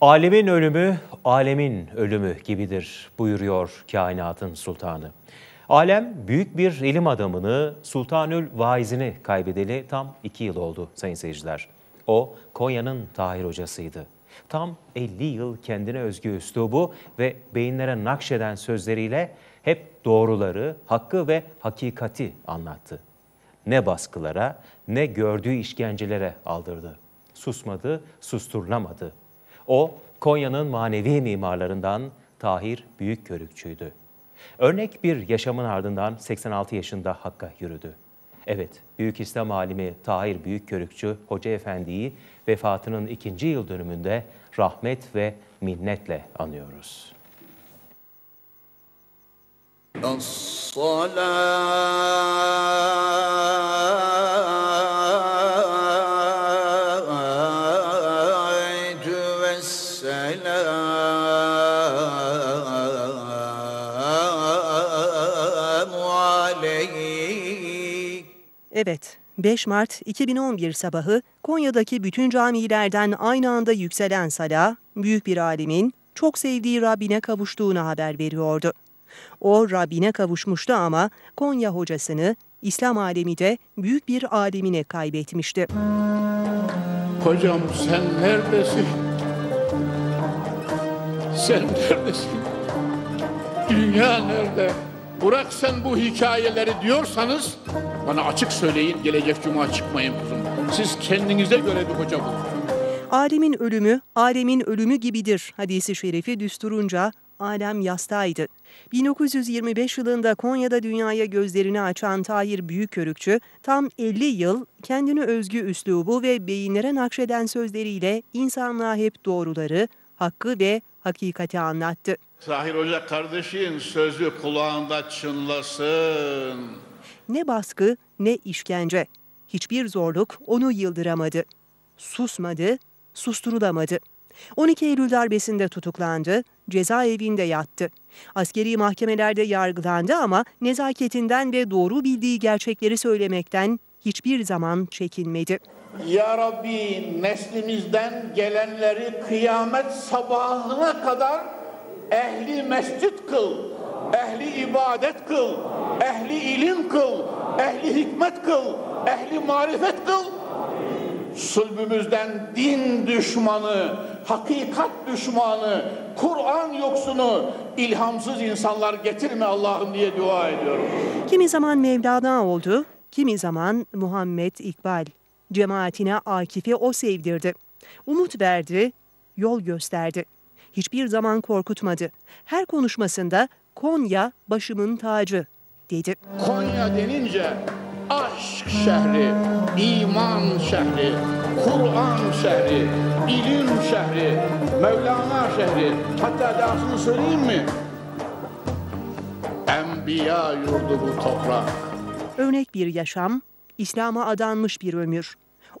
Alemin ölümü, alemin ölümü gibidir buyuruyor kainatın sultanı. Alem büyük bir ilim adamını Sultanül Vaizini kaybedeli tam iki yıl oldu sayın seyirciler. O Konya'nın Tahir hocasıydı. Tam 50 yıl kendine özgü üslubu ve beyinlere nakşeden sözleriyle hep doğruları, hakkı ve hakikati anlattı. Ne baskılara ne gördüğü işkencelere aldırdı. Susmadı, susturulamadı. O Konya'nın manevi mimarlarından Tahir Büyükkörükçüydü. Örnek bir yaşamın ardından 86 yaşında Hakk'a yürüdü. Evet, Büyük İslam alimi Tahir Büyükkörükçü Hoca Efendi'yi vefatının ikinci yıl dönümünde rahmet ve minnetle anıyoruz. Evet, 5 Mart 2011 sabahı Konya'daki bütün camilerden aynı anda yükselen sala, büyük bir alimin çok sevdiği Rabbine kavuştuğunu haber veriyordu. O Rabbine kavuşmuştu ama Konya hocasını İslam alemi de büyük bir alemine kaybetmişti. Hocam sen neredesin? Sen neredesin? Dünya nerede? Bırak sen bu hikayeleri diyorsanız bana açık söyleyin gelecek cuma çıkmayın kuzum. Siz kendinize göre bir hoca bulun. Alemin ölümü, alemin ölümü gibidir hadisi şerifi düsturunca alem yastaydı. 1925 yılında Konya'da dünyaya gözlerini açan Tahir Büyükkörükçü tam 50 yıl kendini özgü üslubu ve beyinlere nakşeden sözleriyle insanlığa hep doğruları, hakkı ve hakikati anlattı. Tahir Hoca kardeşin sözü kulağında çınlasın. Ne baskı ne işkence. Hiçbir zorluk onu yıldıramadı. Susmadı, susturulamadı. 12 Eylül darbesinde tutuklandı, cezaevinde yattı. Askeri mahkemelerde yargılandı ama nezaketinden ve doğru bildiği gerçekleri söylemekten hiçbir zaman çekinmedi. Ya Rabbi neslimizden gelenleri kıyamet sabahına kadar ehli mescit kıl, ehli ibadet kıl, ehli ilim kıl, ehli hikmet kıl, ehli marifet kıl. Sulbümüzden din düşmanı, hakikat düşmanı, Kur'an yoksunu, ilhamsız insanlar getirme Allah'ım diye dua ediyorum. Kimi zaman Mevlana oldu, kimi zaman Muhammed İkbal. Cemaatine Akif'i o sevdirdi. Umut verdi, yol gösterdi. Hiçbir zaman korkutmadı. Her konuşmasında Konya başımın tacı dedi. Konya denince aşk şehri, iman şehri, Kur'an şehri, ilim şehri, Mevlana şehri. Hatta dahasını söyleyeyim mi? Enbiya yurdu bu toprak. Örnek bir yaşam, İslam'a adanmış bir ömür.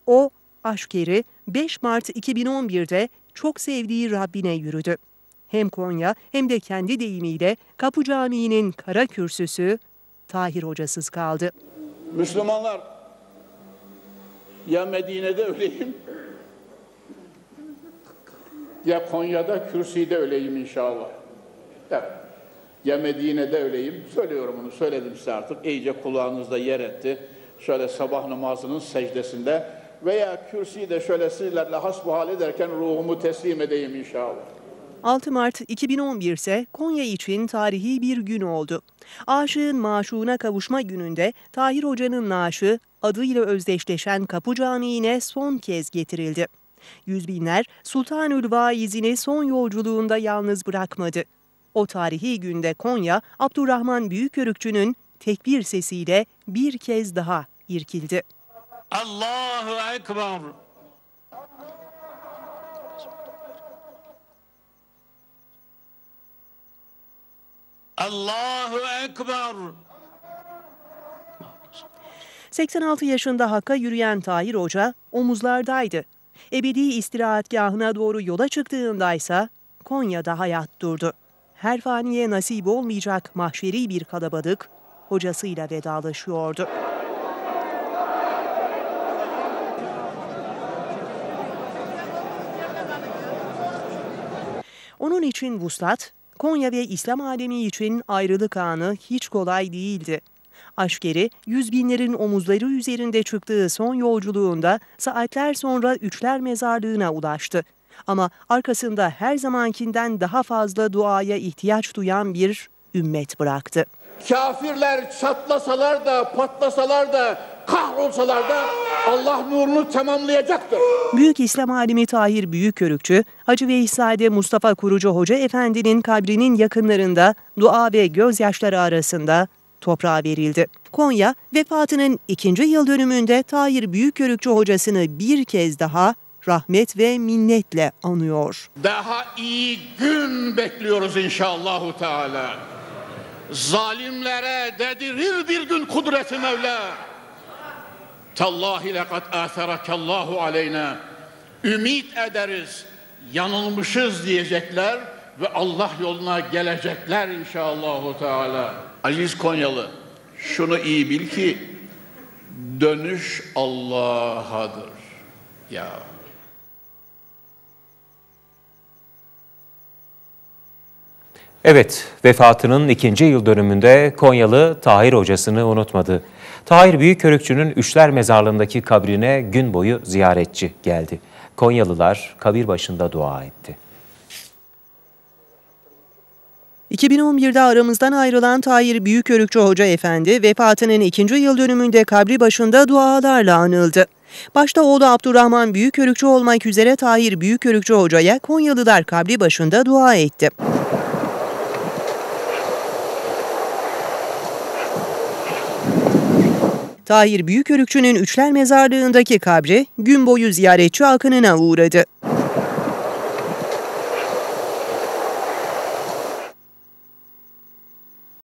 O aşk eri 5 Mart 2011'de çok sevdiği Rabbine yürüdü. Hem Konya hem de kendi deyimiyle Kapı Camii'nin kara kürsüsü Tahir hocasız kaldı. Müslümanlar ya Medine'de öleyim ya Konya'da kürsüde öleyim inşallah. Evet. Ya Medine'de öleyim. Söylüyorum bunu. Söyledim size artık. İyice kulağınızda yer etti. Şöyle sabah namazının secdesinde veya kürsüyü de şöyle sizlerle hasbuhal ederken ruhumu teslim edeyim inşallah. 6 Mart 2011 ise Konya için tarihi bir gün oldu. Aşığın maşuğuna kavuşma gününde Tahir Hoca'nın naaşı adıyla özdeşleşen Kapı Camii'ne son kez getirildi. Yüz binler Sultanül Vaizini son yolculuğunda yalnız bırakmadı. O tarihi günde Konya, Abdurrahman Büyükörükçü'nün tekbir sesiyle bir kez daha irkildi. Allahu Ekber. Allahu Ekber. 86 yaşında Hakk'a yürüyen Tahir Hoca omuzlardaydı. Ebedi istirahatgahına doğru yola çıktığındaysa Konya'da hayat durdu. Her faniye nasip olmayacak mahşeri bir kalabalık hocasıyla vedalaşıyordu. Onun için vuslat, Konya ve İslam alemi için ayrılık anı hiç kolay değildi. Aşkeri, yüz binlerin omuzları üzerinde çıktığı son yolculuğunda saatler sonra Üçler Mezarlığı'na ulaştı. Ama arkasında her zamankinden daha fazla duaya ihtiyaç duyan bir ümmet bıraktı. Kafirler çatlasalar da, patlasalar da, kahrolsalar da Allah nurunu tamamlayacaktır. Büyük İslam alimi Tahir Büyükörükçü, Hacı Veyzade Mustafa Kurucu Hoca Efendi'nin kabrinin yakınlarında dua ve gözyaşları arasında toprağa verildi. Konya, vefatının ikinci yıl dönümünde Tahir Büyükörükçü hocasını bir kez daha rahmet ve minnetle anıyor. Daha iyi gün bekliyoruz inşallahu teala. Zalimlere dedirir bir gün kudreti Mevla. Tallahi lekad atherakallahu aleyna. Ümit ederiz, yanılmışız diyecekler ve Allah yoluna gelecekler inşallahu teala. Aziz Konyalı, şunu iyi bil ki dönüş Allah'adır. Ya Evet, vefatının ikinci yıl dönümünde Konyalı Tahir hocasını unutmadı. Tahir Büyükörükçü'nün Üçler Mezarlığı'ndaki kabrine gün boyu ziyaretçi geldi. Konyalılar kabir başında dua etti. 2011'de aramızdan ayrılan Tahir Büyükörükçü Hoca Efendi vefatının ikinci yıl dönümünde kabri başında dualarla anıldı. Başta oğlu Abdurrahman Büyükörükçü olmak üzere Tahir Büyükörükçü Hoca'ya Konyalılar kabri başında dua etti. Tahir Büyükörükçü'nün Üçler Mezarlığı'ndaki kabri gün boyu ziyaretçi akınına uğradı.